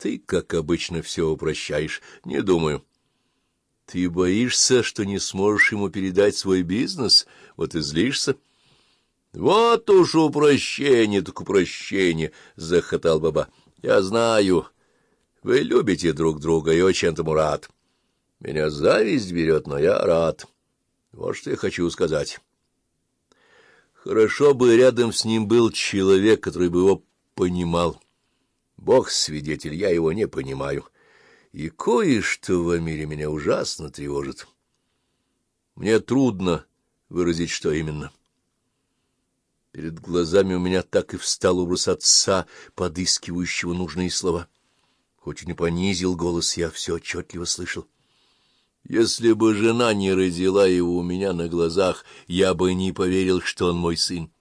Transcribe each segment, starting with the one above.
Ты, как обычно, все упрощаешь. Не думаю. Ты боишься, что не сможешь ему передать свой бизнес? Вот и злишься. — Вот уж упрощение, так упрощение, — захотал баба. — Я знаю. Вы любите друг друга и очень этому рад. Меня зависть берет, но я рад. Вот что я хочу сказать. Хорошо бы рядом с ним был человек, который бы его понимал. Бог свидетель, я его не понимаю. И кое-что в мире меня ужасно тревожит. Мне трудно выразить, что именно. Перед глазами у меня так и встал образ отца, подыскивающего нужные слова. Хоть и не понизил голос, я все отчетливо слышал. Если бы жена не родила его у меня на глазах, я бы не поверил, что он мой сын.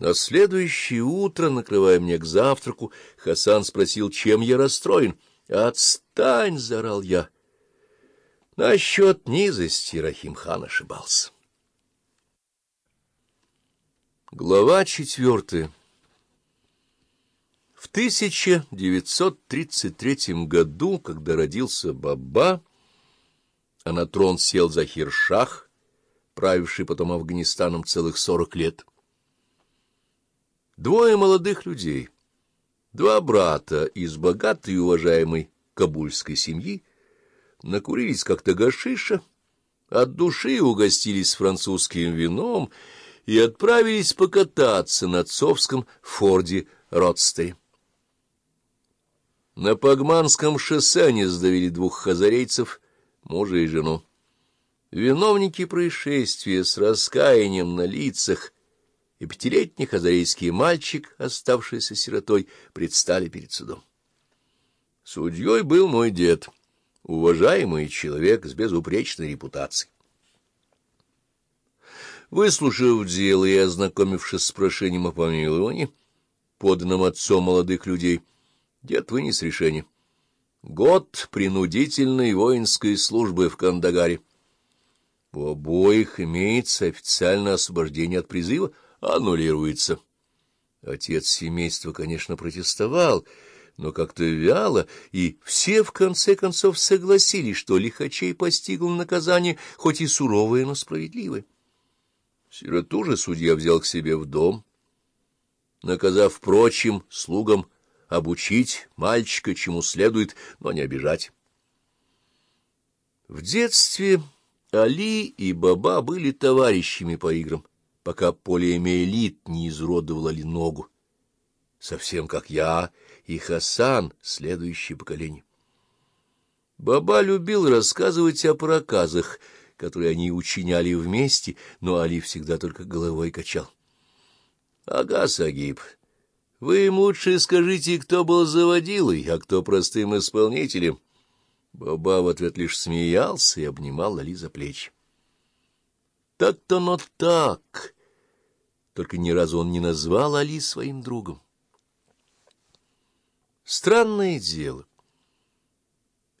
На следующее утро, накрывая мне к завтраку, Хасан спросил, чем я расстроен. «Отстань!» — заорал я. Насчет низости Рахим-хан ошибался. Глава четвертая В 1933 году, когда родился Баба, а на трон сел Захир-шах, правивший потом Афганистаном целых сорок лет, Двое молодых людей, два брата из богатой и уважаемой кабульской семьи, накурились как-то гашиша, от души угостились французским вином и отправились покататься на отцовском форде Ротстере. На Пагманском шоссе они сдавили двух хазарейцев, мужа и жену. Виновники происшествия с раскаянием на лицах и пятилетний хазарейский мальчик, оставшийся сиротой, предстали перед судом. Судьей был мой дед, уважаемый человек с безупречной репутацией. Выслушав дело и ознакомившись с прошением о помиловании, поданным отцом молодых людей, дед вынес решение. Год принудительной воинской службы в Кандагаре. У обоих имеется официальное освобождение от призыва — аннулируется. Отец семейства, конечно, протестовал, но как-то вяло, и все в конце концов согласились, что лихачей постигло наказание, хоть и суровое, но справедливое. Сироту же судья взял к себе в дом, наказав прочим слугам обучить мальчика, чему следует, но не обижать. В детстве Али и Баба были товарищами по играм пока полиэмиелит не изуродовала ли ногу. Совсем как я и Хасан, следующее поколение. Баба любил рассказывать о проказах, которые они учиняли вместе, но Али всегда только головой качал. — Ага, Сагиб, вы им лучше скажите, кто был заводилой, а кто простым исполнителем. Баба в ответ лишь смеялся и обнимал Али за плечи. Так-то но так, только ни разу он не назвал Али своим другом. Странное дело.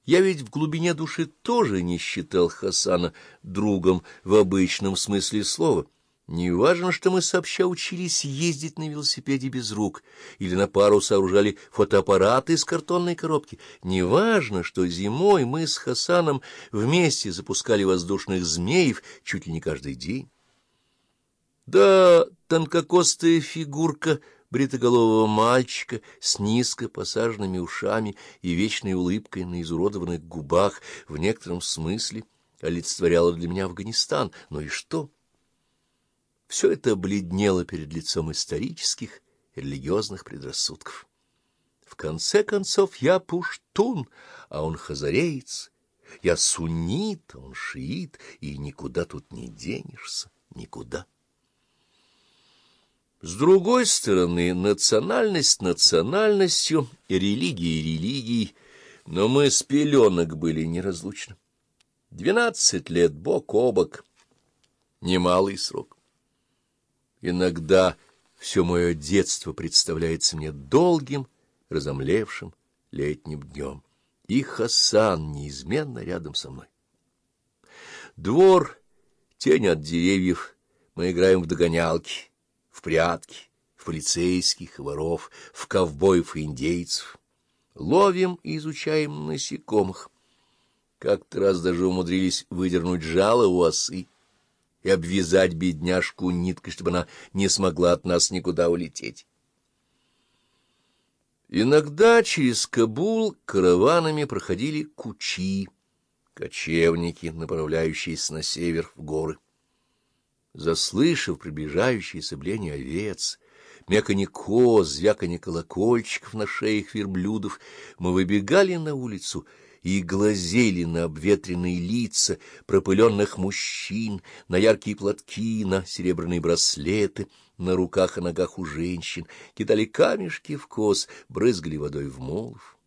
Я ведь в глубине души тоже не считал Хасана другом в обычном смысле слова. Не важно, что мы сообща учились ездить на велосипеде без рук или на пару сооружали фотоаппараты из картонной коробки. Не важно, что зимой мы с Хасаном вместе запускали воздушных змеев чуть ли не каждый день. Да, тонкокостая фигурка бритоголового мальчика с низко посаженными ушами и вечной улыбкой на изуродованных губах в некотором смысле олицетворяла для меня Афганистан. Ну и что? Все это бледнело перед лицом исторических религиозных предрассудков. В конце концов, я пуштун, а он хазареец. Я суннит, он шиит, и никуда тут не денешься, никуда. С другой стороны, национальность национальностью, религия религией, но мы с пеленок были неразлучны. Двенадцать лет бок о бок, немалый срок. Иногда все мое детство представляется мне долгим, разомлевшим летним днем, и Хасан неизменно рядом со мной. Двор, тень от деревьев, мы играем в догонялки — прятки, в полицейских воров, в ковбоев и индейцев. Ловим и изучаем насекомых. Как-то раз даже умудрились выдернуть жало у осы и обвязать бедняжку ниткой, чтобы она не смогла от нас никуда улететь. Иногда через Кабул караванами проходили кучи, кочевники, направляющиеся на север в горы. Заслышав приближающееся бление овец, мяканье коз, звяканье колокольчиков на шеях верблюдов, мы выбегали на улицу — и глазели на обветренные лица пропыленных мужчин, на яркие платки, на серебряные браслеты, на руках и ногах у женщин, кидали камешки в коз, брызгали водой в молов.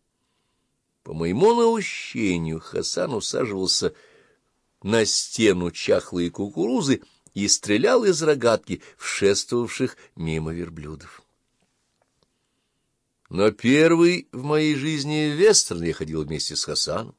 По моему наущению Хасан усаживался на стену чахлые кукурузы и стрелял из рогатки в шествовавших мимо верблюдов. Но первый в моей жизни вестерн я ходил вместе с Хасаном.